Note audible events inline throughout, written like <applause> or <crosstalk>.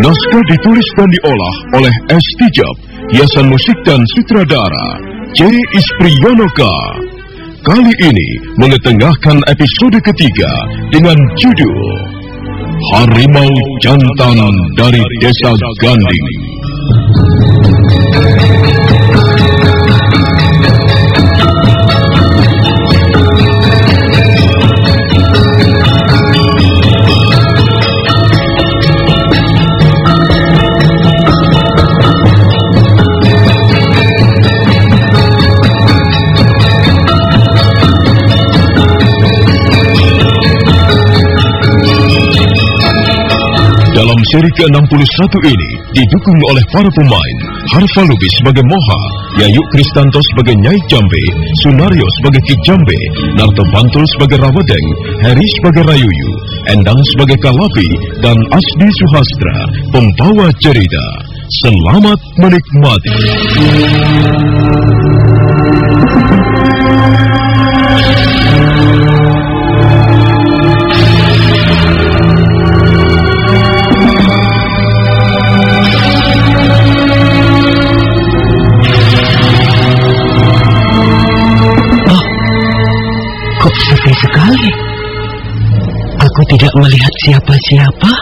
Naskah ditulis dan diolah oleh S. Tijab, hiasan musik dan sutradara C. Ispriyonoka. Kali ini mengetengahkan episode ketiga dengan judul Harimau Jantan dari Desa Ganding. Ke-61 ini didukung oleh para pemain Harfa Lubis sebagai Moha, Yayu Kristanto sebagai Nyai Jambe, Sunario sebagai Ki Jambe, Narto Bantul sebagai Rawadeng, Heri sebagai Rayuyu, Endang sebagai Kalapi, dan Asdi Suhastra, pembawa cerita. Selamat menikmati. Tidak melihat siapa-siapa.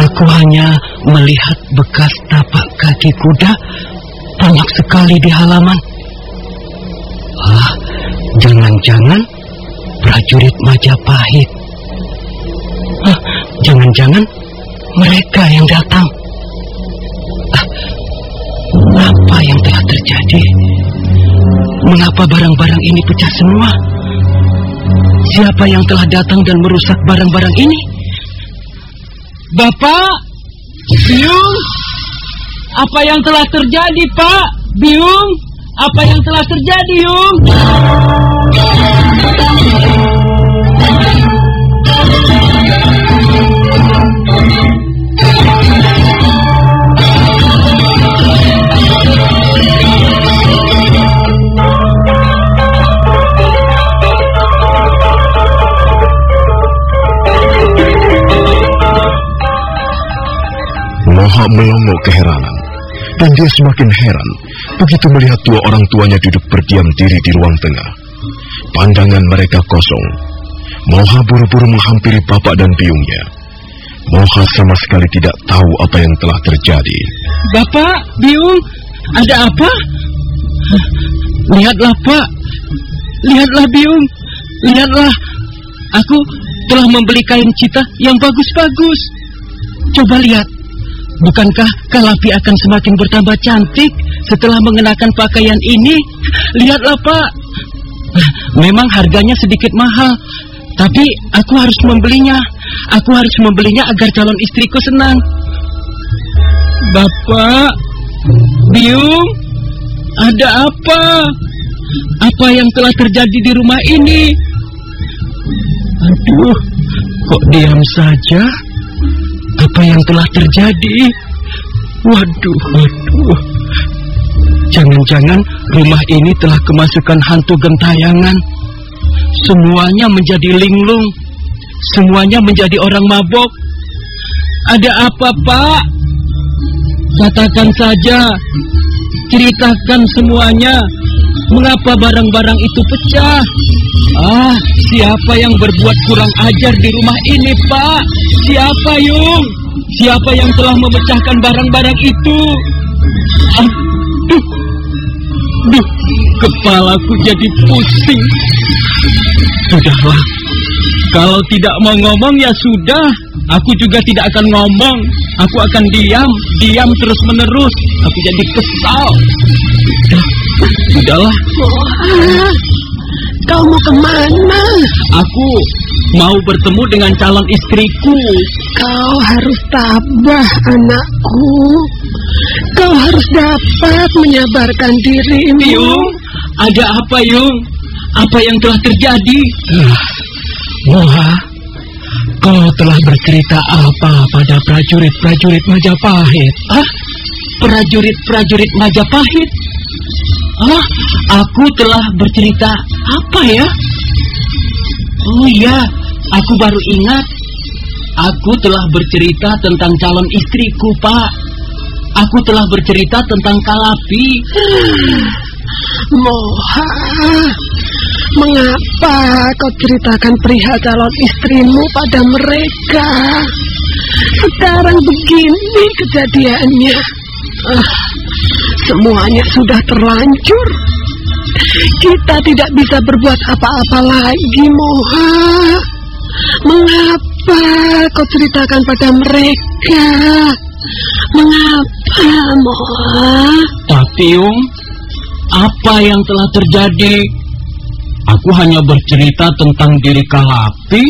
Aku hanya melihat bekas tapak kaki kuda banyak sekali di halaman. Ah, jangan-jangan prajurit Majapahit. Ah, jangan-jangan mereka yang datang. Ah, apa yang telah terjadi? Mengapa barang-barang ini pecah semua? Siapa yang telah datang dan merusak barang-barang ini? Bapak, Biung, apa yang telah terjadi, Pak? Biung, apa yang telah terjadi, Yung? Melongo keheranan. Dan dia semakin heran begitu melihat dua orang tuanya duduk berdiam diri di ruang tengah. Pandangan mereka kosong. Moha buru-buru menghampiri bapak dan biungnya. Moha sama sekali tidak tahu apa yang telah terjadi. Bapak, Biung, ada apa? Lihatlah, Pak. Lihatlah, Biung. Lihatlah. Aku telah membeli kain cita yang bagus-bagus. Coba lihat. Bukankah Kalapi akan semakin bertambah cantik setelah mengenakan pakaian ini? Lihatlah, Pak. Memang harganya sedikit mahal, tapi aku harus membelinya. Aku harus membelinya agar calon istriku senang. Bapak, Biung, ada apa? Apa yang telah terjadi di rumah ini? Aduh, kok diam saja? Apa yang telah terjadi? Waduh, waduh. Jangan-jangan rumah ini telah kemasukan hantu gentayangan. Semuanya menjadi linglung. Semuanya menjadi orang mabok. Ada apa, Pak? Katakan saja. Ceritakan semuanya. Mengapa barang-barang itu pecah? Ah, siapa yang berbuat kurang ajar di rumah ini, Pak? Siapa, Yung? Siapa yang telah memecahkan barang-barang itu? Aduh, duh, kepalaku jadi pusing. Sudahlah, kalau tidak mau ngomong ya sudah. Aku juga tidak akan ngomong. Aku akan diam, diam terus menerus. Aku jadi kesal. Sudah, sudahlah. Ah, kau mau ke mana? Aku mau bertemu dengan calon istriku. Kau harus tabah, anakku. Kau harus dapat menyabarkan dirimu. Yung, ada apa Yung? Apa yang telah terjadi? Moha, kau telah bercerita apa pada prajurit-prajurit Majapahit? Ah, prajurit-prajurit Majapahit? Ah, aku telah bercerita apa ya? Oh iya, aku baru ingat. Aku telah bercerita tentang calon istriku, Pak. Aku telah bercerita tentang Kalapi. Moha, mengapa kau ceritakan perihal calon istrimu pada mereka? Sekarang begini kejadiannya. Ah, semuanya sudah terlanjur. Kita tidak bisa berbuat apa-apa lagi, Moha. Mengapa kau ceritakan pada mereka? Mengapa, Moha? Tapi, Yung, apa yang telah terjadi? Aku hanya bercerita tentang diri Kalapi.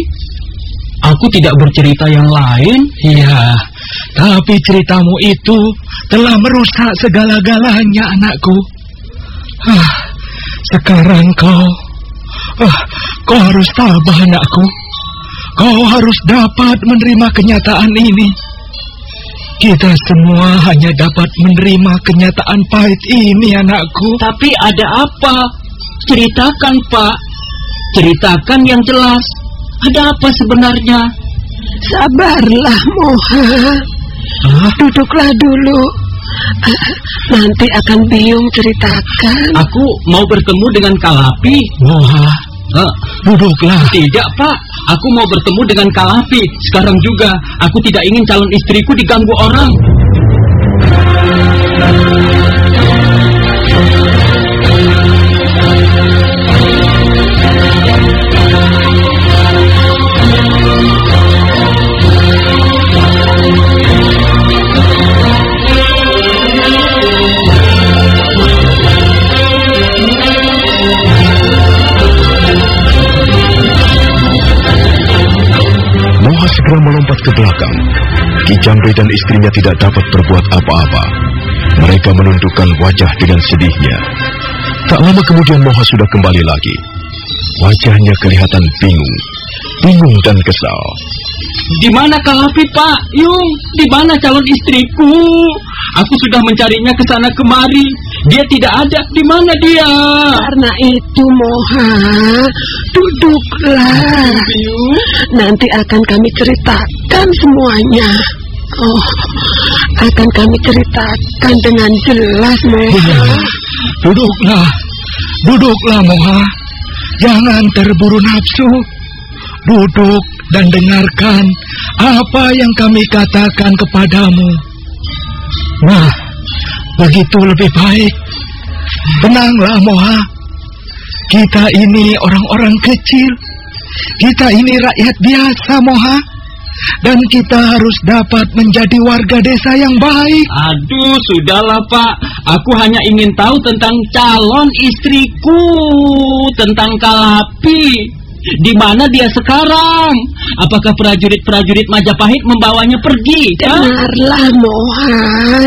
Aku tidak bercerita yang lain. Iya, tapi ceritamu itu telah merusak segala-galanya, anakku. Ah, sekarang kau, ah, kau harus tabah, anakku. Kau harus dapat menerima kenyataan ini. Kita semua hanya dapat menerima kenyataan pahit ini, anakku. Tapi ada apa? Ceritakan, Pak. Ceritakan yang jelas. Ada apa sebenarnya? Sabarlah, Moha. Hah? Duduklah dulu. Nanti akan Biung ceritakan. Aku mau bertemu dengan Kalapi. Moha, Eh, duduklah. tidak, Pak. Aku mau bertemu dengan Kalapi. Sekarang juga. Aku tidak ingin calon istriku diganggu orang. Ke belakang. Ki Jambe dan istrinya tidak dapat berbuat apa-apa. Mereka menundukkan wajah dengan sedihnya. Tak lama kemudian Moha sudah kembali lagi. Wajahnya kelihatan bingung, bingung dan kesal. Di mana Kalapi, Pak? Yung, di mana calon istriku? Aku sudah mencarinya ke sana kemari. Dia tidak ada. Di mana dia? Karena itu, Moha, duduklah. Nanti akan kami ceritakan semuanya. Oh, akan kami ceritakan dengan jelas, Moha. Duduklah. Duduklah, Moha. Jangan terburu nafsu. Duduk dan dengarkan apa yang kami katakan kepadamu. Nah, begitu lebih baik. Tenanglah, Moha. Kita ini orang-orang kecil. Kita ini rakyat biasa, Moha. Dan kita harus dapat menjadi warga desa yang baik. Aduh, sudahlah Pak. Aku hanya ingin tahu tentang calon istriku, tentang Kalapi. Di mana dia sekarang? Apakah prajurit-prajurit Majapahit membawanya pergi? Dengarlah, Moha,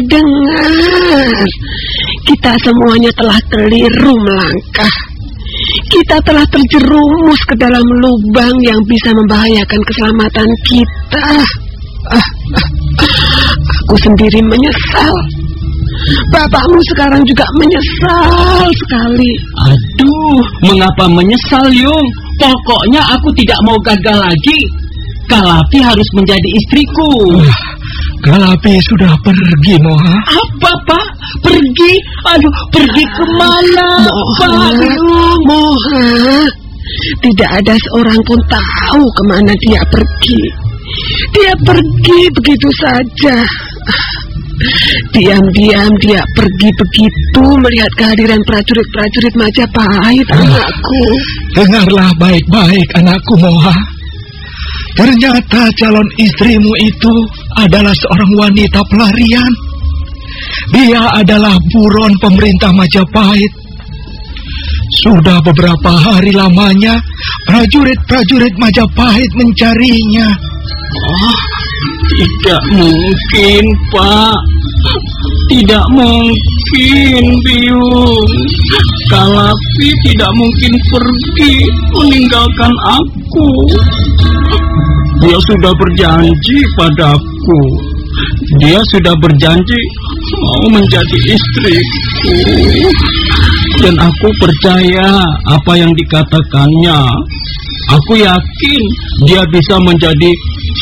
dengar. Kita semuanya telah keliru melangkah. Kita telah terjerumus ke dalam lubang yang bisa membahayakan keselamatan kita. Ah, ah, ah. Aku sendiri menyesal. Bapakmu sekarang juga menyesal sekali. Aduh, mengapa menyesal, Yung? Pokoknya aku tidak mau gagal lagi. Kalapi harus menjadi istriku. Wah, Kalapi sudah pergi, Moha. Apa, Pak? Pergi? Aduh, pergi ke mana, Moha, Pak? Yung? Moha, tidak ada seorang pun tahu ke mana dia pergi. Dia pergi begitu saja. Diam-diam dia pergi begitu melihat kehadiran prajurit-prajurit Majapahit anakku. Dengarlah baik-baik anakku Moha. Ternyata calon istrimu itu adalah seorang wanita pelarian. Dia adalah buron pemerintah Majapahit. Sudah beberapa hari lamanya prajurit-prajurit Majapahit mencarinya. Oh, tidak mungkin, Pak. Tidak mungkin, Biung. Kalapi tidak mungkin pergi meninggalkan aku. Dia sudah berjanji padaku. Dia sudah berjanji mau menjadi istriku. Dan aku percaya apa yang dikatakannya. Aku yakin dia bisa menjadi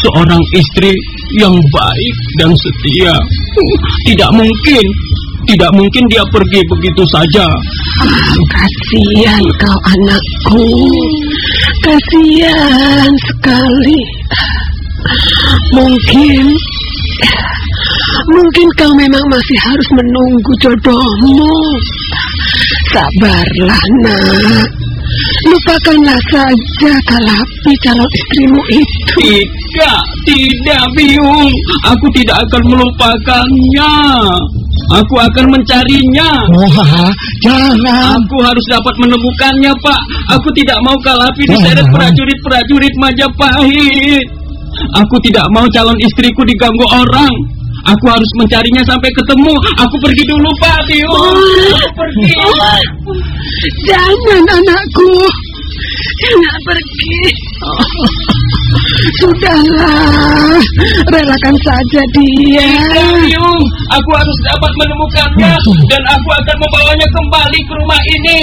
seorang istri yang baik dan setia. Tidak mungkin, tidak mungkin dia pergi begitu saja. Ah, kasihan kau anakku. Kasihan sekali. Mungkin Mungkin kau memang masih harus menunggu jodohmu. Sabarlah, nak. Lupakanlah saja Kalapi calon istrimu itu. Tidak, tidak, Biung. Aku tidak akan melupakannya. Aku akan mencarinya. Wah, jangan. Aku harus dapat menemukannya, Pak. Aku tidak mau Kalapi diseret prajurit-prajurit Majapahit. Aku tidak mau calon istriku diganggu orang. Aku harus mencarinya sampai ketemu. Aku pergi dulu, Pak Tio. Aku pergi. Jangan, anakku. Jangan pergi. Sudahlah, relakan saja dia. Biung, aku harus dapat menemukannya dan aku akan membawanya kembali ke rumah ini.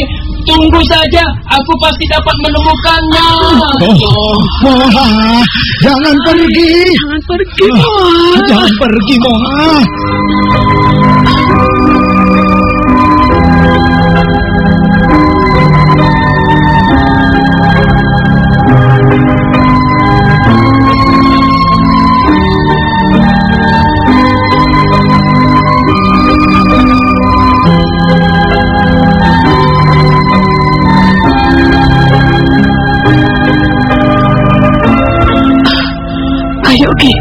Tunggu saja, aku pasti dapat menemukannya. Oh, Moha, jangan pergi. Jangan pergi, Moha. Jangan pergi, Moha. Ayo, Ki.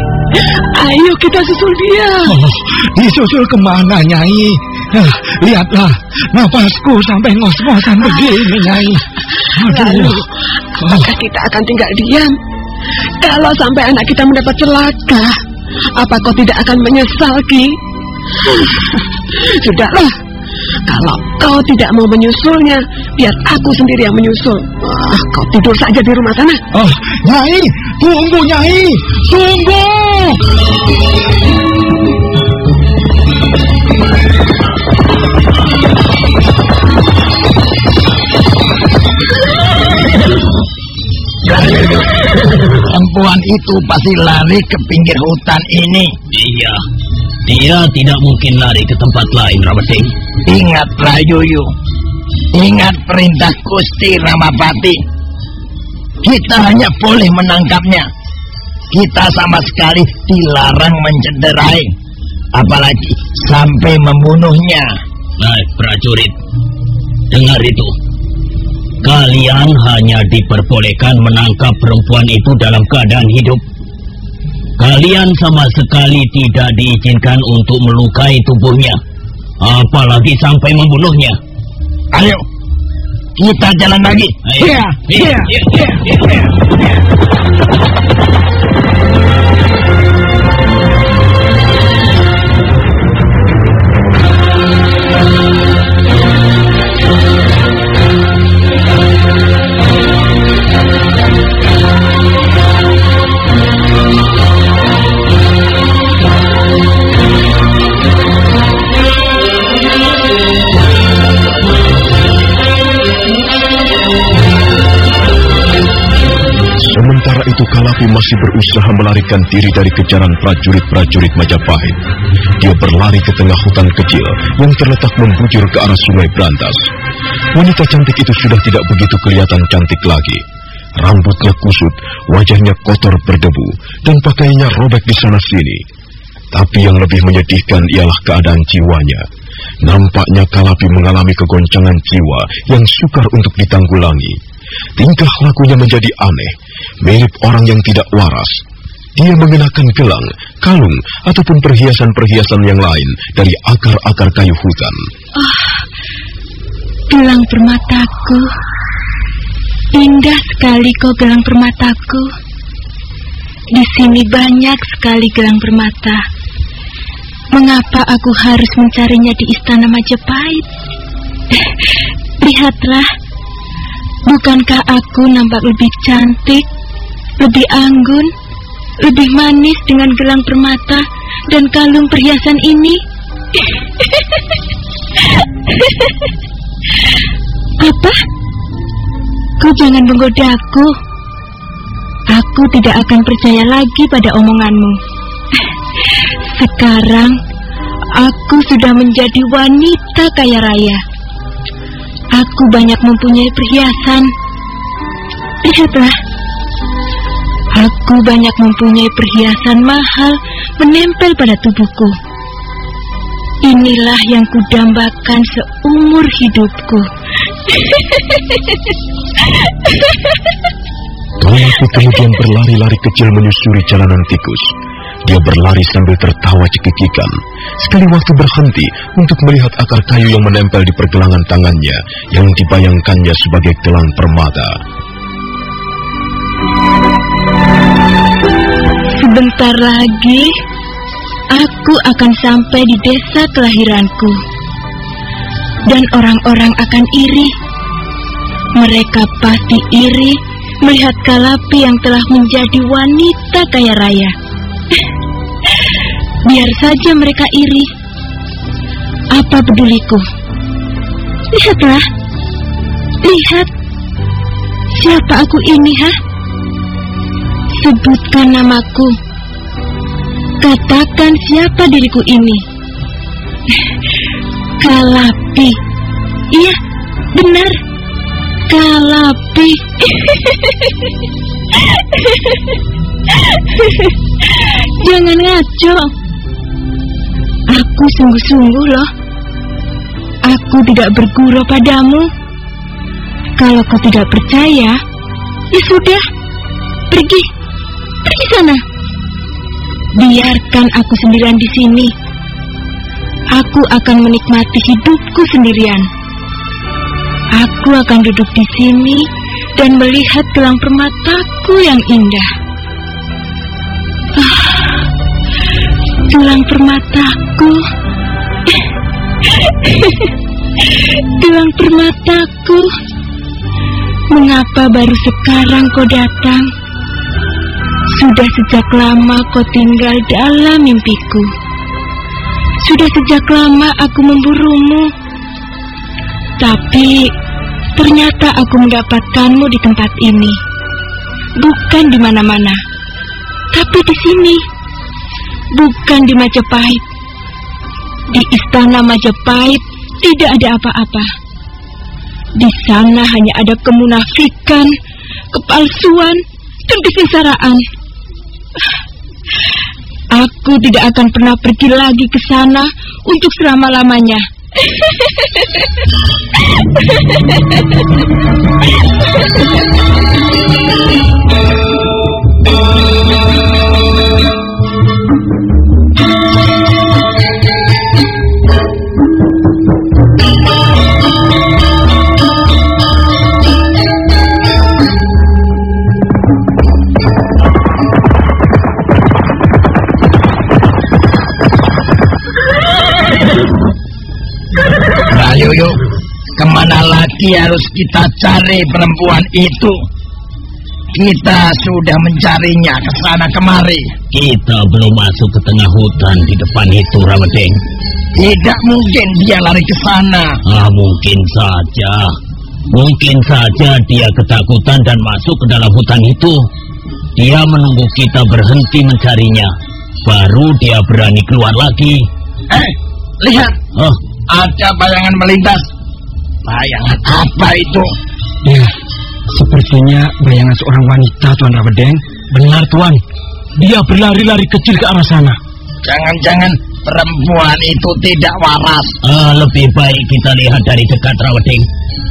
Ayo kita susul dia. Oh, disusul ke mana, Nyai? Ah, lihatlah, napasku sampai ngos-ngosan begini, Nyai. Lalu, Aduh. apakah kita akan tinggal diam? Kalau sampai anak kita mendapat celaka, apa kau tidak akan menyesal, Ki? Sudahlah, kalau kau tidak mau menyusulnya, biar aku sendiri yang menyusul. Ah, kau tidur saja di rumah sana. Oh, Nyai, tunggu, Nyai. Tunggu. Perempuan itu pasti lari ke pinggir hutan ini. Iya, dia tidak mungkin lari ke tempat lain, Rawati. Ingat Rayuyu. Ingat perintah Gusti Ramapati. Kita hanya boleh menangkapnya. Kita sama sekali dilarang mencederai. Apalagi sampai membunuhnya. Baik, prajurit. Dengar itu. Kalian hanya diperbolehkan menangkap perempuan itu dalam keadaan hidup. Kalian sama sekali tidak diizinkan untuk melukai tubuhnya. Apalagi sampai membunuhnya. Ayo, kita jalan lagi. Ayo. Iya, iya, Iya, iya, masih berusaha melarikan diri dari kejaran prajurit-prajurit Majapahit. Dia berlari ke tengah hutan kecil yang terletak membujur ke arah sungai Brantas. Wanita cantik itu sudah tidak begitu kelihatan cantik lagi. Rambutnya kusut, wajahnya kotor berdebu, dan pakaiannya robek di sana-sini. Tapi yang lebih menyedihkan ialah keadaan jiwanya. Nampaknya Kalapi mengalami kegoncangan jiwa yang sukar untuk ditanggulangi. Tingkah lakunya menjadi aneh, mirip orang yang tidak waras. Dia mengenakan gelang, kalung, ataupun perhiasan-perhiasan yang lain dari akar-akar kayu hutan. Gelang permataku. Indah sekali kau gelang permataku. Di sini banyak sekali gelang permata. Mengapa aku harus mencarinya di istana Majapahit? <laughs> Lihatlah, bukankah aku nampak lebih cantik, lebih anggun, lebih manis dengan gelang permata dan kalung perhiasan ini? Apa? Kau jangan menggodaku. Aku tidak akan percaya lagi pada omonganmu. Sekarang aku sudah menjadi wanita kaya raya. Aku banyak mempunyai perhiasan. Lihatlah, aku banyak mempunyai perhiasan mahal menempel pada tubuhku. Inilah yang kudambakan seumur hidupku. Kalapi kemudian berlari-lari kecil menyusuri jalanan tikus. Dia berlari sambil tertawa cekikikan. Sekali waktu berhenti untuk melihat akar kayu yang menempel di pergelangan tangannya yang dibayangkannya sebagai gelang permata. Sebentar lagi aku akan sampai di desa kelahiranku. Dan orang-orang akan iri. Mereka pasti iri melihat Kalapi yang telah menjadi wanita kaya raya. <laughs> Biar saja mereka iri. Apa peduliku? Lihatlah. Lihat. Siapa aku ini, ha? Sebutkan namaku. Katakan siapa diriku ini. <laughs> Kalapi. Iya, benar. Kalapi. <laughs> Jangan ngaco. Aku sungguh-sungguh loh. Aku tidak bergurau padamu. Kalau kau tidak percaya, ya sudah. Pergi. Pergi sana. Biarkan aku sendirian di sini. Aku akan menikmati hidupku sendirian. Aku akan duduk di sini dan melihat gelang permataku yang indah. Gelang permataku. gelang permataku. Mengapa baru sekarang kau datang? Sudah sejak lama kau tinggal dalam mimpiku. Sudah sejak lama aku memburumu. Tapi ternyata aku mendapatkanmu di tempat ini. Bukan di mana-mana. Tapi di sini. Bukan di Majapahit. Di istana Majapahit tidak ada apa-apa. Di sana hanya ada kemunafikan, kepalsuan, dan kesengsaraan. Aku tidak akan pernah pergi lagi ke sana untuk selama-lamanya. <laughs> lagi harus kita cari perempuan itu? Kita sudah mencarinya ke sana kemari. Kita belum masuk ke tengah hutan di depan itu, Rawedeng. Tidak mungkin dia lari ke sana. Ah, mungkin saja. Mungkin saja dia ketakutan dan masuk ke dalam hutan itu. Dia menunggu kita berhenti mencarinya. Baru dia berani keluar lagi. Eh, lihat, Oh, ada bayangan melintas. Bayangan apa itu? Ya, sepertinya bayangan seorang wanita, Tuan Rawedeng. Benar, Tuan. Dia berlari-lari kecil ke arah sana. Jangan-jangan perempuan itu tidak waras. ah, lebih baik kita lihat dari dekat, Rawedeng.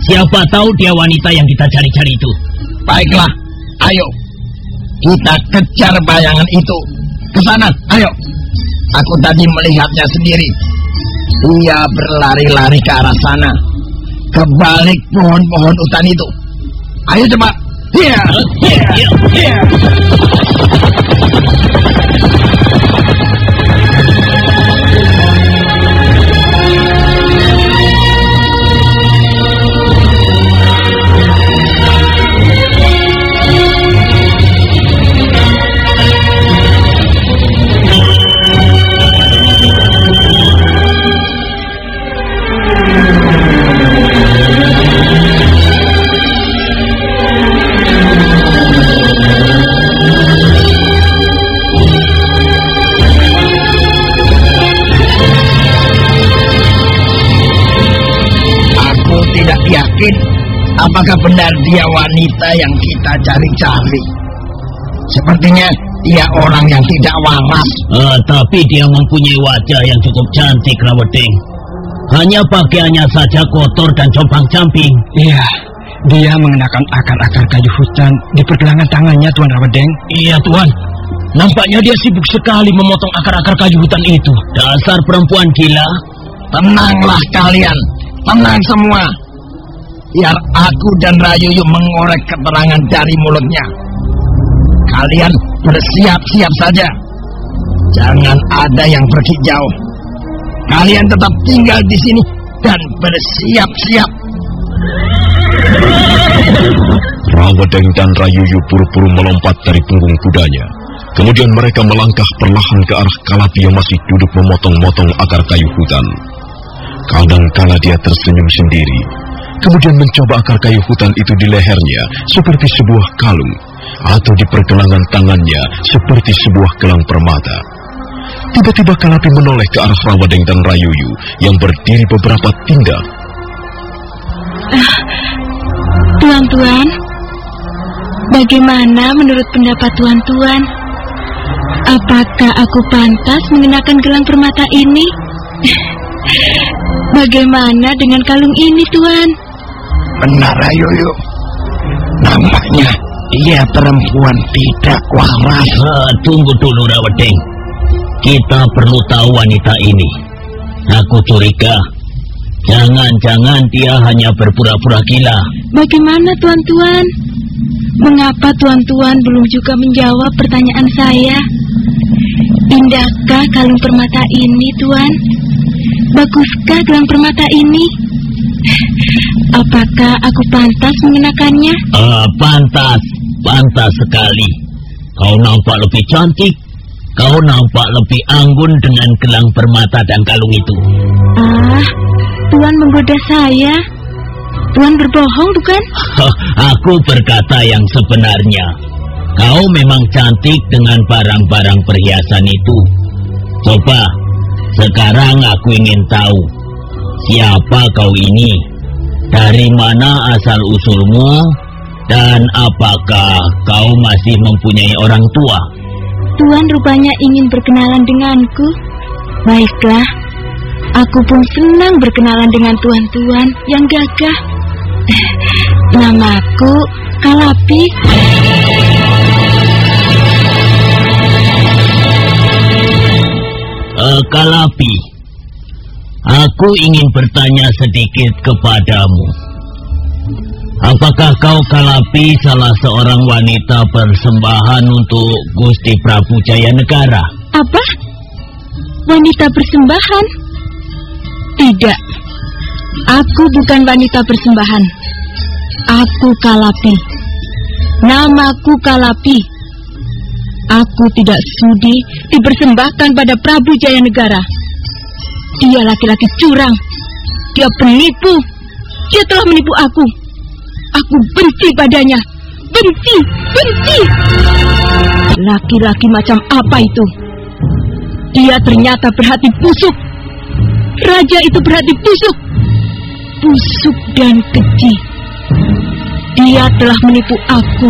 Siapa tahu dia wanita yang kita cari-cari itu. Baiklah, ayo. Kita kejar bayangan itu. Ke sana, ayo. Aku tadi melihatnya sendiri. Dia berlari-lari ke arah sana. Ke balik pohon-pohon hutan itu. Ayo cepat. Iya. Iya. Iya. Apakah benar dia wanita yang kita cari-cari? Sepertinya dia orang yang tidak waras. Uh, tapi dia mempunyai wajah yang cukup cantik, Raweding. Hanya pakaiannya saja kotor dan compang-camping. Iya, dia mengenakan akar-akar kayu hutan di pergelangan tangannya, Tuan Rawedeng. Iya, Tuan. Nampaknya dia sibuk sekali memotong akar-akar kayu hutan itu. Dasar perempuan gila. Tenanglah kalian. Tenang semua. Biar aku dan Rayuyu mengorek keterangan dari mulutnya. Kalian bersiap-siap saja. Jangan ada yang pergi jauh. Kalian tetap tinggal di sini dan bersiap-siap. Rawedeng dan Rayuyu buru-buru melompat dari punggung kudanya. Kemudian mereka melangkah perlahan ke arah Kalapi yang masih duduk memotong-motong akar kayu hutan. Kadang-kala dia tersenyum sendiri, kemudian mencoba akar kayu hutan itu di lehernya seperti sebuah kalung, atau di pergelangan tangannya seperti sebuah gelang permata. Tiba-tiba Kalapi menoleh ke arah Rawadeng dan Rayuyu yang berdiri beberapa tindak. Tuan-tuan, bagaimana menurut pendapat tuan-tuan? Apakah aku pantas mengenakan gelang permata ini? <laughs> Bagaimana dengan kalung ini, Tuan? Benar, Rayuyu. Nampaknya dia perempuan tidak waras. Tunggu dulu, Rawedeng. Kita perlu tahu wanita ini. Aku curiga. Jangan-jangan dia hanya berpura-pura gila. Bagaimana, Tuan-tuan? Mengapa Tuan-tuan belum juga menjawab pertanyaan saya? Indahkah kalung permata ini, Tuan? Baguskah gelang permata ini? Apakah aku pantas mengenakannya? Uh, pantas, pantas sekali. Kau nampak lebih cantik. Kau nampak lebih anggun dengan gelang permata dan kalung itu. Ah, Tuan menggoda saya. Tuan berbohong, bukan? Aku berkata yang sebenarnya. Kau memang cantik dengan barang-barang perhiasan itu. Coba, sekarang aku ingin tahu. Siapa kau ini? Dari mana asal usulmu? Dan apakah kau masih mempunyai orang tua? Tuan rupanya ingin berkenalan denganku. Baiklah, aku pun senang berkenalan dengan tuan-tuan yang gagah. <laughs> Namaku Kalapi. Uh, Kalapi, aku ingin bertanya sedikit kepadamu. Apakah kau Kalapi salah seorang wanita persembahan untuk Gusti Prabu Jaya Negara? Apa? Wanita persembahan? Tidak. Aku bukan wanita persembahan. Aku Kalapi. Namaku Kalapi. Aku tidak sudi dipersembahkan pada Prabu Jaya Negara. Dia laki-laki curang. Dia penipu. Dia telah menipu aku. Aku benci padanya. Benci, benci. Laki-laki macam apa itu? Dia ternyata berhati busuk. Raja itu berhati busuk. Busuk dan keji. Dia telah menipu aku.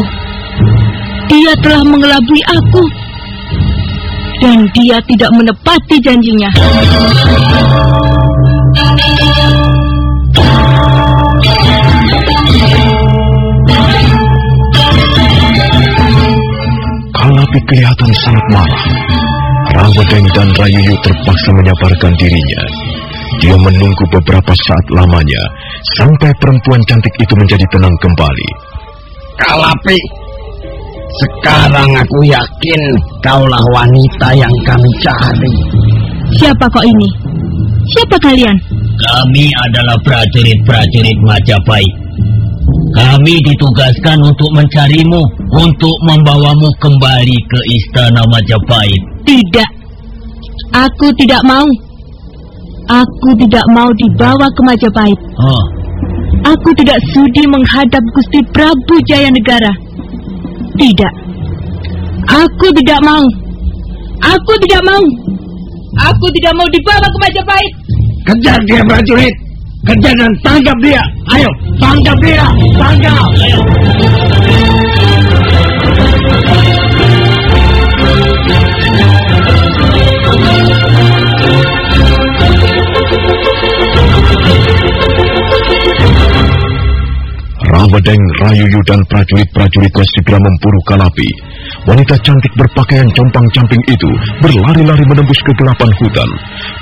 Dia telah mengelabui aku. Dan dia tidak menepati janjinya. Kalapi kelihatan sangat marah. Rawadeng dan Rayuyu terpaksa menyabarkan dirinya. Dia menunggu beberapa saat lamanya sampai perempuan cantik itu menjadi tenang kembali. Kalapi, sekarang aku yakin kaulah wanita yang kami cari. Siapa kau ini? Siapa kalian? Kami adalah prajurit-prajurit Majapahit. Kami ditugaskan untuk mencarimu, untuk membawamu kembali ke istana Majapahit. Tidak. Aku tidak mau. Aku tidak mau dibawa ke Majapahit. Oh, Aku tidak sudi menghadap Gusti Prabu Jaya Negara. Tidak. Aku tidak mau. Aku tidak mau. Aku tidak mau dibawa ke Majapahit. Kejar dia prajurit. Kejar dan tangkap dia. Ayo, tangkap dia. Tangkap. Ayo. Rawadeng, Rayuyu dan prajurit-prajuritnya segera memburu Kalapi. Wanita cantik berpakaian compang-camping itu berlari-lari menembus kegelapan hutan.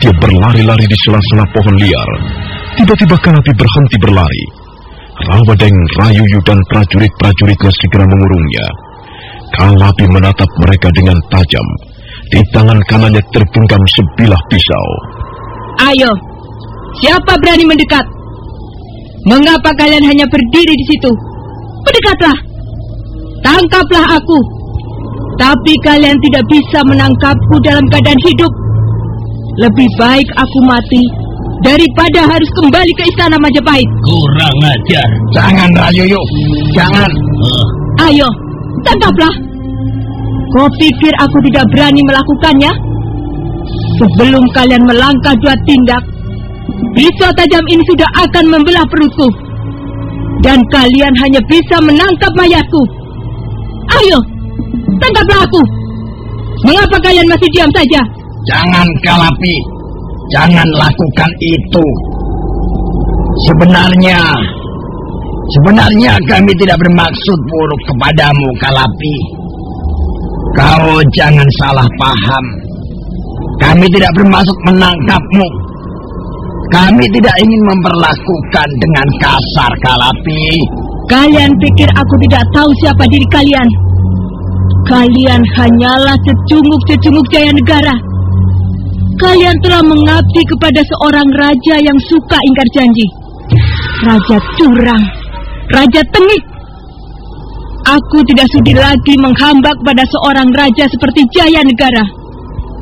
Dia berlari-lari di sela-sela pohon liar. Tiba-tiba Kalapi berhenti berlari. Rawadeng, Rayuyu dan prajurit-prajuritnya segera mengurungnya. Kalapi menatap mereka dengan tajam. Di tangan kanannya tergenggam sebilah pisau. Ayo, siapa berani mendekat? Mengapa kalian hanya berdiri di situ? Mendekatlah. Tangkaplah aku. Tapi kalian tidak bisa menangkapku dalam keadaan hidup. Lebih baik aku mati daripada harus kembali ke istana Majapahit. Kurang ajar. Jangan Rayuyu. Jangan. Uh, Ayo, tangkaplah. Kau pikir aku tidak berani melakukannya? Sebelum kalian melangkah dua tindak, pisau tajam ini sudah akan membelah perutku. Dan kalian hanya bisa menangkap mayatku. Ayo, tangkaplah aku. Mengapa kalian masih diam saja? Jangan Kalapi. Jangan lakukan itu. Sebenarnya sebenarnya kami tidak bermaksud buruk kepadamu Kalapi. Kau jangan salah paham. Kami tidak bermaksud menangkapmu. Kami tidak ingin memperlakukan dengan kasar Kalapi. Kalian pikir aku tidak tahu siapa diri kalian? Kalian hanyalah secunguk-secunguk jaya negara. Kalian telah mengabdi kepada seorang raja yang suka ingkar janji. Raja curang, raja tengik. Aku tidak sudi lagi menghamba kepada seorang raja seperti jaya negara.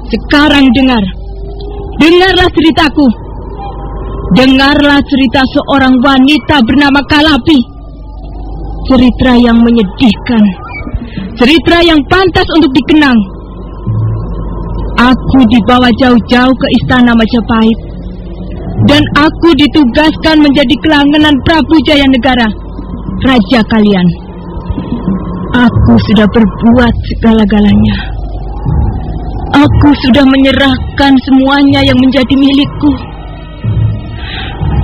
Sekarang dengar, dengarlah ceritaku. Dengarlah cerita seorang wanita bernama Kalapi. Cerita yang menyedihkan. Cerita yang pantas untuk dikenang. Aku dibawa jauh-jauh ke istana Majapahit. Dan aku ditugaskan menjadi kelangenan Prabu Jaya Negara, raja kalian. Aku sudah berbuat segala-galanya. Aku sudah menyerahkan semuanya yang menjadi milikku.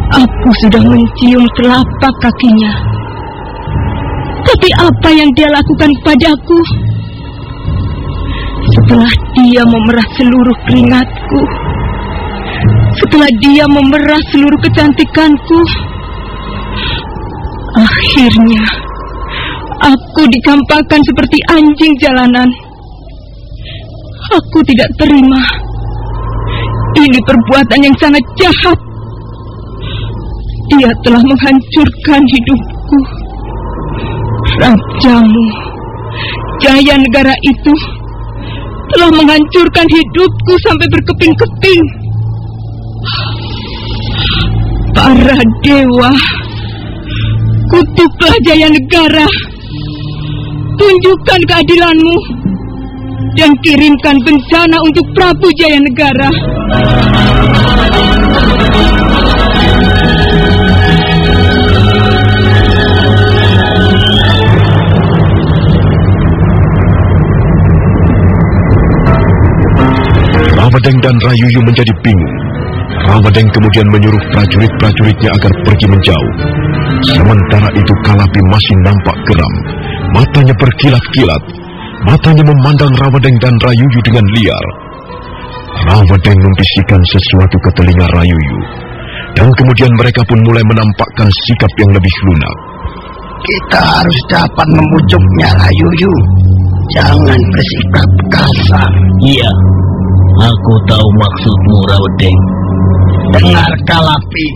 Aku sudah mencium telapak kakinya. Tapi apa yang dia lakukan kepadaku? Setelah dia memerah seluruh keringatku, setelah dia memerah seluruh kecantikanku, akhirnya aku dicampakkan seperti anjing jalanan. Aku tidak terima. Ini perbuatan yang sangat jahat. Dia telah menghancurkan hidupku. Rajamu, jaya negara itu telah menghancurkan hidupku sampai berkeping-keping. Para dewa, kutuklah jaya negara. Tunjukkan keadilanmu dan kirimkan bencana untuk Prabu Jaya Negara. Rawadeng dan Rayuyu menjadi bingung. Rawadeng kemudian menyuruh prajurit-prajuritnya agar pergi menjauh. Sementara itu Kalapi masih nampak geram. Matanya berkilat-kilat. Matanya memandang Rawadeng dan Rayuyu dengan liar. Rawadeng membisikkan sesuatu ke telinga Rayuyu. Dan kemudian mereka pun mulai menampakkan sikap yang lebih lunak. Kita harus dapat membujuknya Rayuyu. Jangan bersikap kasar. iya, aku tahu maksudmu, Raudeng. Dengar Kalapi.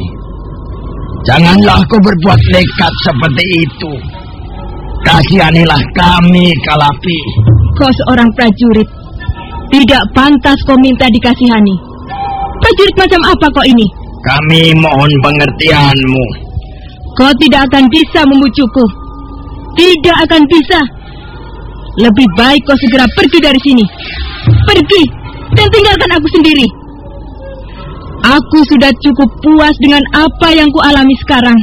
Janganlah kau berbuat nekat seperti itu. Kasihanilah kami, Kalapi. Kau seorang prajurit. Tidak pantas kau minta dikasihani. Prajurit macam apa kau ini? Kami mohon pengertianmu. Kau tidak akan bisa membujukku. Tidak akan bisa. Lebih baik kau segera pergi dari sini. Pergi dan tinggalkan aku sendiri. Aku sudah cukup puas dengan apa yang kualami sekarang.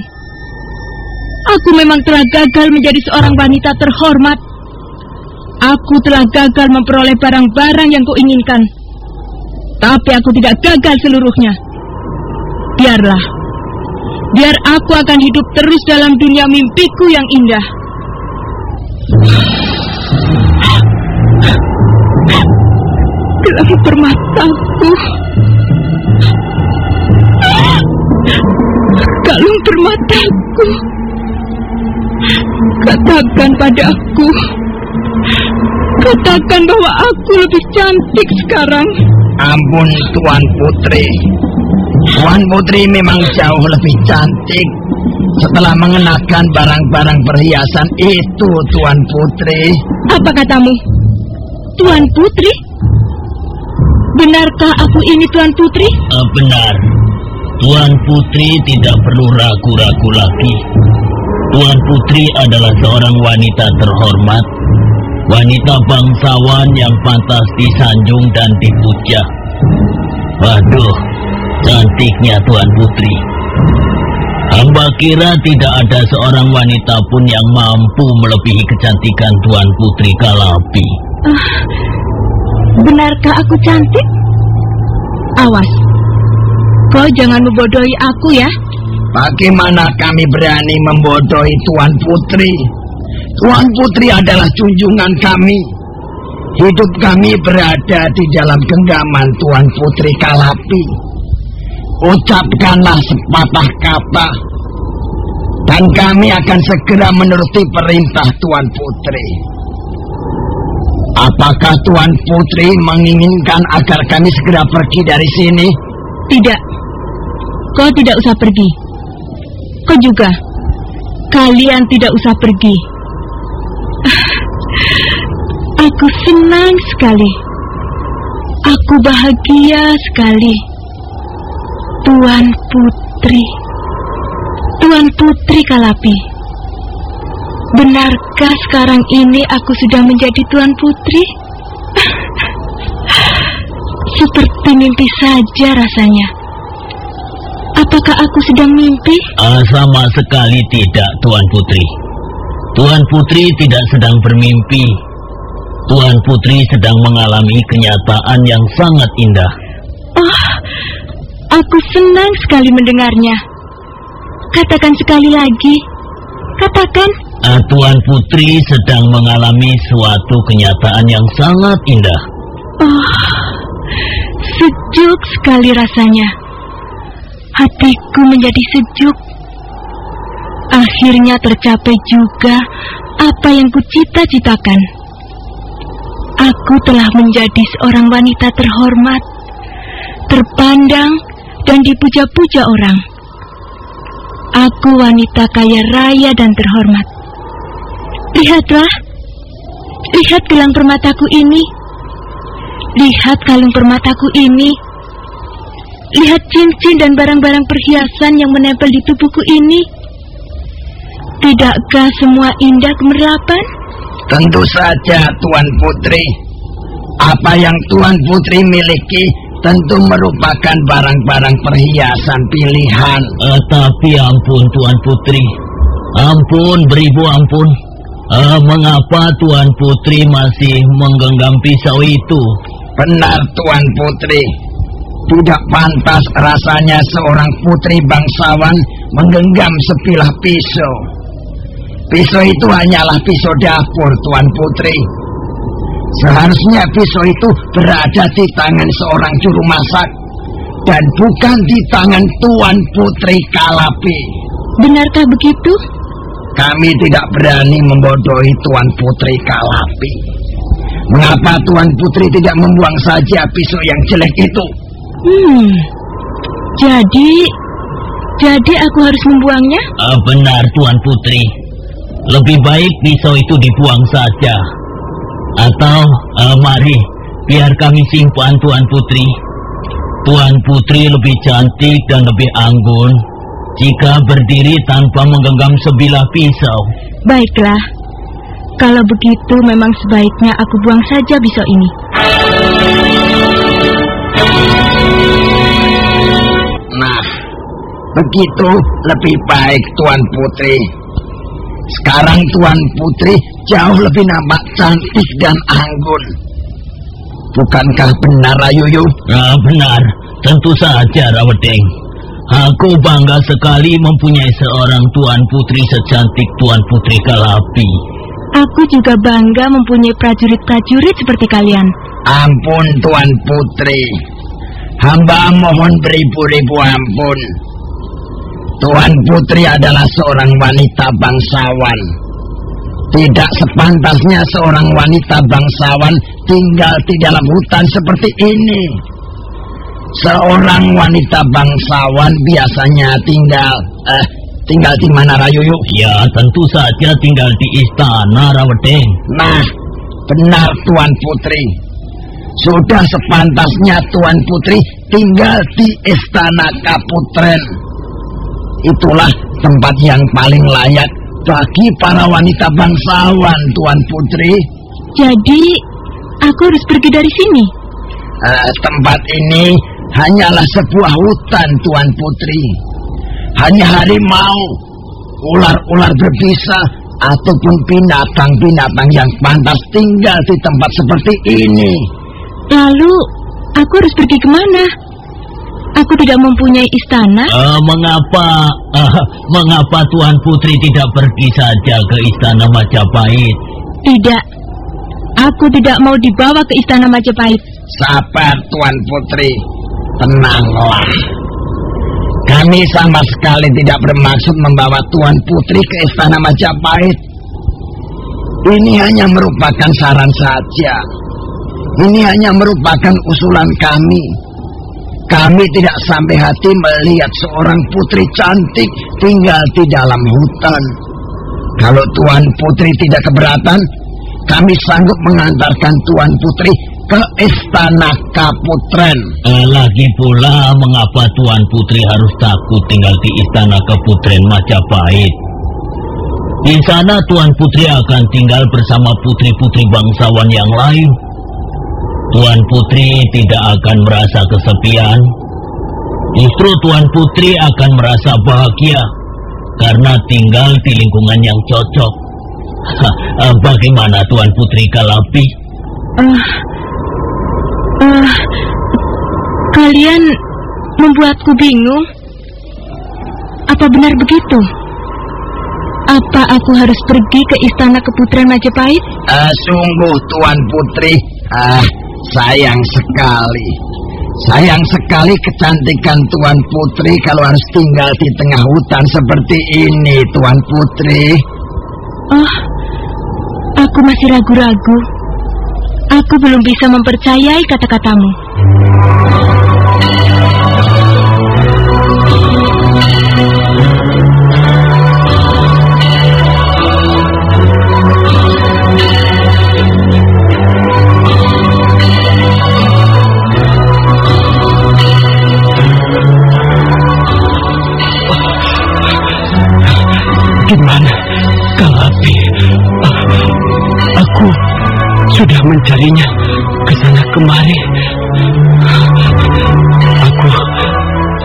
Aku memang telah gagal menjadi seorang wanita terhormat. Aku telah gagal memperoleh barang-barang yang kuinginkan. Tapi aku tidak gagal seluruhnya. Biarlah. Biar aku akan hidup terus dalam dunia mimpiku yang indah. Gelang permataku. Kalung permataku. Katakan padaku. Katakan bahwa aku lebih cantik sekarang. Ampun Tuan Putri. Tuan Putri memang jauh lebih cantik setelah mengenakan barang-barang perhiasan itu, Tuan Putri. Apa katamu? Tuan Putri? Benarkah aku ini Tuan Putri? Uh, benar. Tuan Putri tidak perlu ragu-ragu lagi. Tuan Putri adalah seorang wanita terhormat, wanita bangsawan yang pantas disanjung dan dipuja. Waduh, cantiknya Tuan Putri. Hamba kira tidak ada seorang wanita pun yang mampu melebihi kecantikan Tuan Putri Kalapi. Uh, benarkah aku cantik? Awas, kau jangan membodohi aku ya. Bagaimana kami berani membodohi Tuan Putri? Tuan Putri adalah junjungan kami. Hidup kami berada di dalam genggaman Tuan Putri Kalapi. Ucapkanlah sepatah kata dan kami akan segera menuruti perintah Tuan Putri. Apakah Tuan Putri menginginkan agar kami segera pergi dari sini? Tidak. Kau tidak usah pergi. Kau juga. Kalian tidak usah pergi. <laughs> Aku senang sekali. Aku bahagia sekali. Tuan Putri. Tuan Putri Kalapi. Benarkah sekarang ini aku sudah menjadi Tuan Putri? Seperti mimpi saja rasanya. Apakah aku sedang mimpi? Uh, sama sekali tidak, Tuan Putri. Tuan Putri tidak sedang bermimpi. Tuan Putri sedang mengalami kenyataan yang sangat indah. Oh, aku senang sekali mendengarnya. Katakan sekali lagi. Katakan. Uh, Tuan Putri sedang mengalami suatu kenyataan yang sangat indah. Oh, sejuk sekali rasanya. Hatiku menjadi sejuk. Akhirnya tercapai juga apa yang kucita-citakan. Aku telah menjadi seorang wanita terhormat, terpandang, dan dipuja-puja orang. Aku wanita kaya raya dan terhormat. Lihatlah, lihat gelang permataku ini. Lihat kalung permataku ini. Lihat cincin dan barang-barang perhiasan yang menempel di tubuhku ini. Tidakkah semua indah kemerlapan? Tentu saja, Tuan Putri. Apa yang Tuan Putri miliki tentu merupakan barang-barang perhiasan pilihan. Uh, tapi ampun, Tuan Putri. Ampun, beribu ampun. Uh, mengapa Tuan Putri masih menggenggam pisau itu? Benar, Tuan Putri. Tidak pantas rasanya seorang putri bangsawan menggenggam sebilah pisau. Pisau itu hanyalah pisau dapur, Tuan Putri. Seharusnya pisau itu berada di tangan seorang juru masak dan bukan di tangan Tuan Putri Kalapi. Benarkah begitu? Kami tidak berani membodohi Tuan Putri Kalapi. Mengapa Tuan Putri tidak membuang saja pisau yang jelek itu? Hmm. Jadi, jadi aku harus membuangnya? Uh, benar, Tuan Putri. Lebih baik pisau itu dibuang saja. Atau, uh, mari, biar kami simpan Tuan Putri. Tuan Putri lebih cantik dan lebih anggun jika berdiri tanpa menggenggam sebilah pisau. Baiklah, kalau begitu memang sebaiknya aku buang saja pisau ini. Begitu lebih baik Tuan Putri. Sekarang Tuan Putri jauh lebih nampak cantik dan anggun. Bukankah benar Rayuyu? Ah, benar, tentu saja Rawedeng. Aku bangga sekali mempunyai seorang Tuan Putri secantik Tuan Putri Kalapi. Aku juga bangga mempunyai prajurit-prajurit seperti kalian. Ampun Tuan Putri. Hamba mohon beribu-ribu ampun. Tuan Putri adalah seorang wanita bangsawan. Tidak sepantasnya seorang wanita bangsawan tinggal di dalam hutan seperti ini. Seorang wanita bangsawan biasanya tinggal eh tinggal di mana Rayuyu? Ya, tentu saja tinggal di istana Rawedeng. Nah, benar Tuan Putri. Sudah sepantasnya Tuan Putri tinggal di istana Kaputren. Itulah tempat yang paling layak bagi para wanita bangsawan, Tuan Putri. Jadi, aku harus pergi dari sini. Eh, tempat ini hanyalah sebuah hutan, Tuan Putri. Hanya harimau, ular-ular berbisa, ataupun binatang-binatang yang pantas tinggal di tempat seperti ini. Lalu, aku harus pergi ke mana? Aku tidak mempunyai istana. Eh, mengapa eh, mengapa Tuan Putri tidak pergi saja ke istana Majapahit? Tidak. Aku tidak mau dibawa ke istana Majapahit. Sabar, Tuan Putri. Tenanglah. Kami sama sekali tidak bermaksud membawa Tuan Putri ke istana Majapahit. Ini hanya merupakan saran saja. Ini hanya merupakan usulan kami. Kami tidak sampai hati melihat seorang putri cantik tinggal di dalam hutan. Kalau Tuan Putri tidak keberatan, kami sanggup mengantarkan Tuan Putri ke Istana Kaputren. Eh, lagi pula mengapa Tuan Putri harus takut tinggal di Istana Keputren Majapahit? Di sana Tuan Putri akan tinggal bersama putri-putri bangsawan yang lain. Tuan Putri tidak akan merasa kesepian. Justru Tuan Putri akan merasa bahagia karena tinggal di lingkungan yang cocok. <laughs> Bagaimana Tuan Putri Kalapi? Eh, eh, kalian membuatku bingung. Apa benar begitu? Apa aku harus pergi ke istana keputren Majapahit? Ah, sungguh Tuan Putri, ah, sayang sekali. Sayang sekali kecantikan Tuan Putri kalau harus tinggal di tengah hutan seperti ini, Tuan Putri. Oh, aku masih ragu-ragu. Aku belum bisa mempercayai kata-katamu.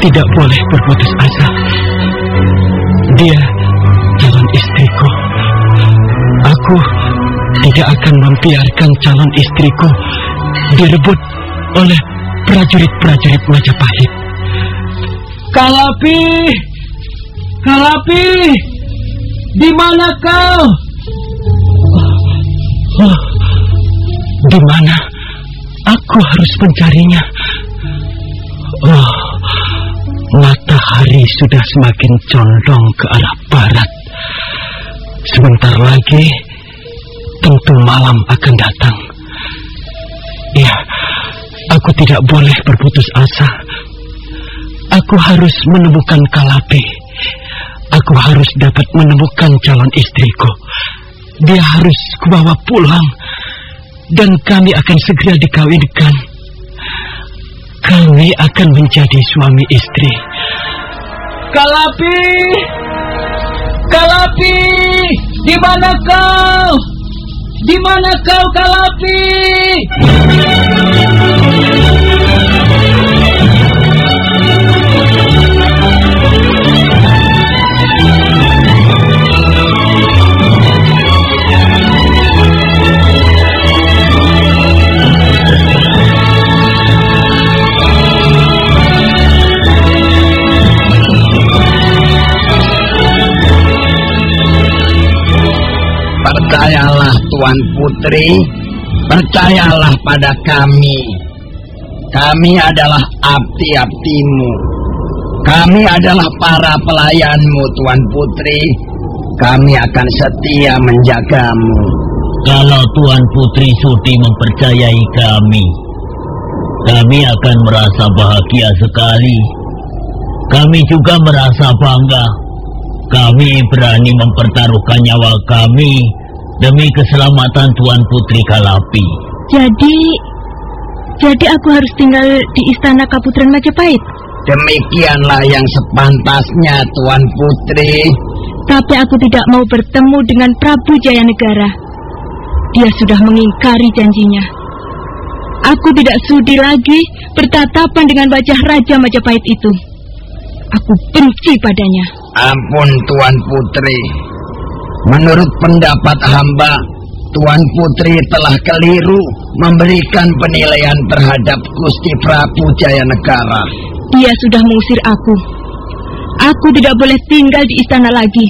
Tidak boleh berputus asa. Dia calon istriku. Aku tidak akan membiarkan calon istriku direbut oleh prajurit-prajurit Majapahit. Kalapi! Kalapi! Di mana kau? Oh, di mana aku harus mencarinya? Sudah semakin condong ke arah barat. Sebentar lagi, tentu malam akan datang. Ya, aku tidak boleh berputus asa. Aku harus menemukan Kalapi. Aku harus dapat menemukan calon istriku. Dia harus kubawa pulang. Dan kami akan segera dikawinkan. Kami akan menjadi suami istri. Kalapi! Kalapi! Di mana kau? Di mana kau, Kalapi? Tuan Putri, percayalah pada kami. Kami adalah abdi-abdimu. Kami adalah para pelayanmu, Tuan Putri. Kami akan setia menjagamu. Kalau Tuan Putri sudi mempercayai kami, kami akan merasa bahagia sekali. Kami juga merasa bangga. Kami berani mempertaruhkan nyawa kami demi keselamatan Tuan Putri Kalapi. Jadi, jadi aku harus tinggal di istana Kaputren Majapahit. Demikianlah yang sepantasnya, Tuan Putri. Tapi aku tidak mau bertemu dengan Prabu Jayanegara. Dia sudah mengingkari janjinya. Aku tidak sudi lagi bertatapan dengan wajah Raja Majapahit itu. Aku benci padanya. Ampun, Tuan Putri. Menurut pendapat hamba, Tuan Putri telah keliru memberikan penilaian terhadap Gusti Prabu Jayanegara. Dia sudah mengusir aku. Aku tidak boleh tinggal di istana lagi.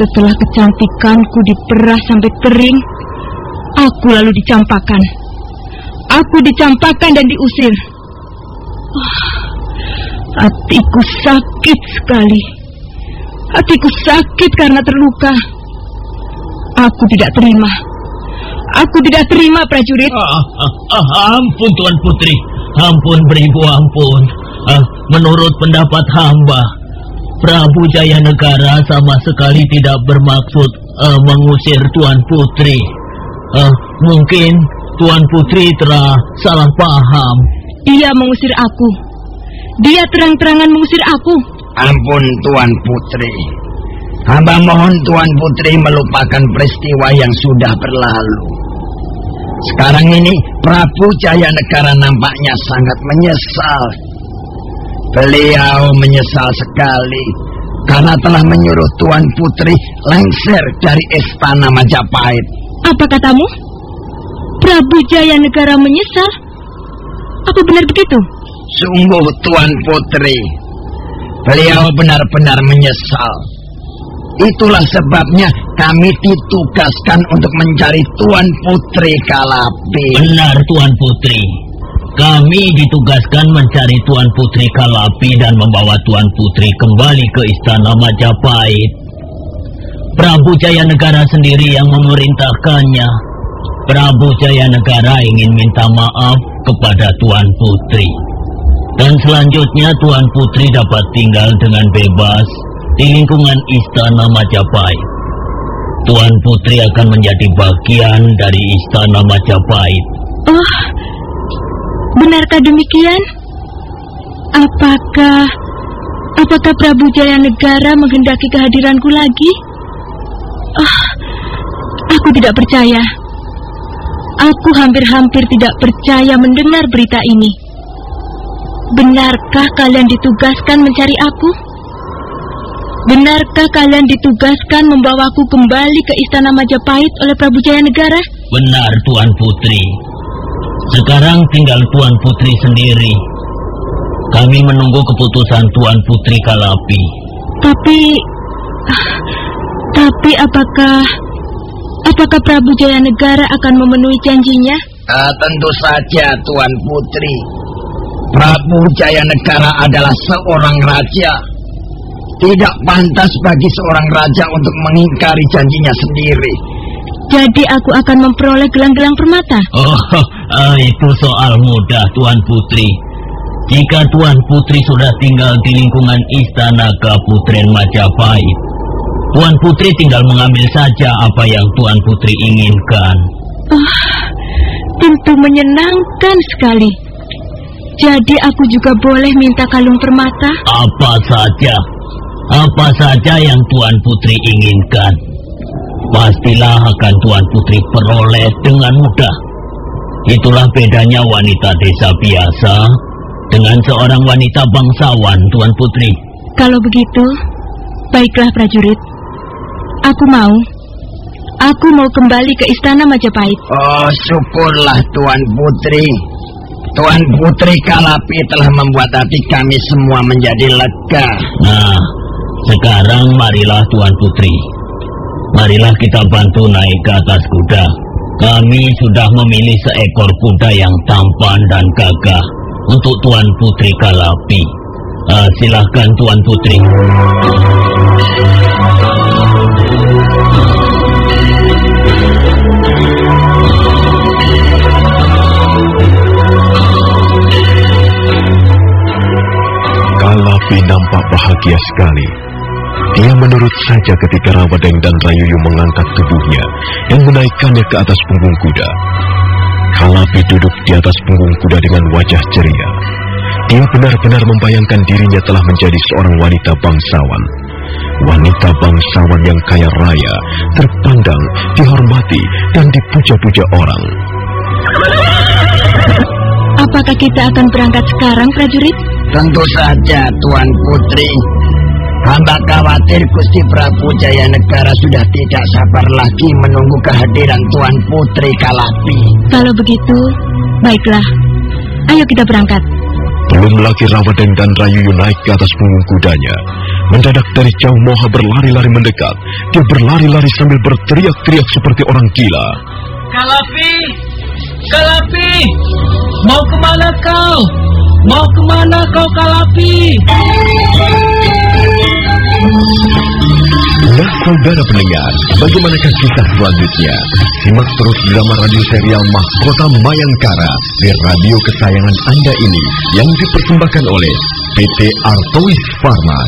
Setelah kecantikanku diperah sampai kering, aku lalu dicampakkan. Aku dicampakkan dan diusir. Oh, hatiku sakit sekali. Hatiku sakit karena terluka. Aku tidak terima. Aku tidak terima, prajurit. Ah, ah, ah, ampun, Tuan Putri. Ampun, beribu ampun. Ah, menurut pendapat hamba, Prabu Jayanegara sama sekali tidak bermaksud uh, mengusir Tuan Putri. Uh, mungkin Tuan Putri telah salah paham. Dia mengusir aku. Dia terang-terangan mengusir aku. Ampun Tuan Putri. Hamba mohon Tuan Putri melupakan peristiwa yang sudah berlalu. Sekarang ini Prabu Jayanegara nampaknya sangat menyesal. Beliau menyesal sekali karena telah menyuruh Tuan Putri lengser dari istana Majapahit. Apa katamu? Prabu Jayanegara menyesal? Apa benar begitu? Sungguh Tuan Putri, beliau benar-benar menyesal. Itulah sebabnya kami ditugaskan untuk mencari Tuan Putri Kalapi. Benar Tuan Putri. Kami ditugaskan mencari Tuan Putri Kalapi dan membawa Tuan Putri kembali ke Istana Majapahit. Prabu Jayanegara sendiri yang memerintahkannya. Prabu Jayanegara ingin minta maaf kepada Tuan Putri. Dan selanjutnya Tuan Putri dapat tinggal dengan bebas di lingkungan Istana Majapahit. Tuan Putri akan menjadi bagian dari Istana Majapahit. Oh, benarkah demikian? Apakah apakah Prabu Jayanegara menghendaki kehadiranku lagi? Oh, aku tidak percaya. Aku hampir-hampir tidak percaya mendengar berita ini. Benarkah kalian ditugaskan mencari aku? Benarkah kalian ditugaskan membawaku kembali ke Istana Majapahit oleh Prabu Jayanegara? Benar, Tuan Putri. Sekarang tinggal Tuan Putri sendiri. Kami menunggu keputusan Tuan Putri Kalapi. Tapi... Tapi apakah... Apakah Prabu Jayanegara akan memenuhi janjinya? Ah, tentu saja Tuan Putri. Prabu Jayanegara adalah seorang raja. Tidak pantas bagi seorang raja untuk mengingkari janjinya sendiri. Jadi aku akan memperoleh gelang-gelang permata. Oh, <laughs> ah, itu soal mudah, Tuan Putri. Jika Tuan Putri sudah tinggal di lingkungan Istana Kaputren Majapahit, Tuan Putri tinggal mengambil saja apa yang Tuan Putri inginkan. Oh, tentu menyenangkan sekali. Jadi aku juga boleh minta kalung permata? Apa saja, apa saja yang Tuan Putri inginkan, pastilah akan Tuan Putri peroleh dengan mudah. Itulah bedanya wanita desa biasa dengan seorang wanita bangsawan, Tuan Putri. Kalau begitu, baiklah prajurit. Aku mau. Aku mau kembali ke Istana Majapahit. Oh, syukurlah Tuan Putri. Tuan Putri Kalapi telah membuat hati kami semua menjadi lega. Nah, sekarang marilah Tuan Putri. marilah kita bantu naik ke atas kuda. Kami sudah memilih seekor kuda yang tampan dan gagah untuk Tuan Putri Kalapi. Uh, silahkan Tuan Putri. Bahagia sekali. Dia menurut saja ketika Rawadeng dan Rayuyu mengangkat tubuhnya dan menaikkannya ke atas punggung kuda. Kalapi duduk di atas punggung kuda dengan wajah ceria. Dia benar-benar membayangkan dirinya telah menjadi seorang wanita bangsawan. Wanita bangsawan yang kaya raya, terpandang, dihormati, dan dipuja-puja orang. Apakah kita akan berangkat sekarang, prajurit? Tentu saja, Tuan Putri. Hamba khawatir Gusti Prabu Jaya Negara sudah tidak sabar lagi menunggu kehadiran Tuan Putri Kalapi. Kalau begitu, baiklah. Ayo kita berangkat. Belum lagi Rawadeng dan Rayuyu naik ke atas punggung kudanya. Mendadak dari jauh Moha berlari-lari mendekat. Dia berlari-lari sambil berteriak-teriak seperti orang gila. Kalapi! Kalapi! Mau ke mana kau? Mau ke mana kau Kalapi? Nah, saudara pendengar, bagaimanakah kisah selanjutnya? Simak terus drama radio serial Mahkota Mayangkara di radio kesayangan Anda ini yang dipersembahkan oleh PT Artois Pharma.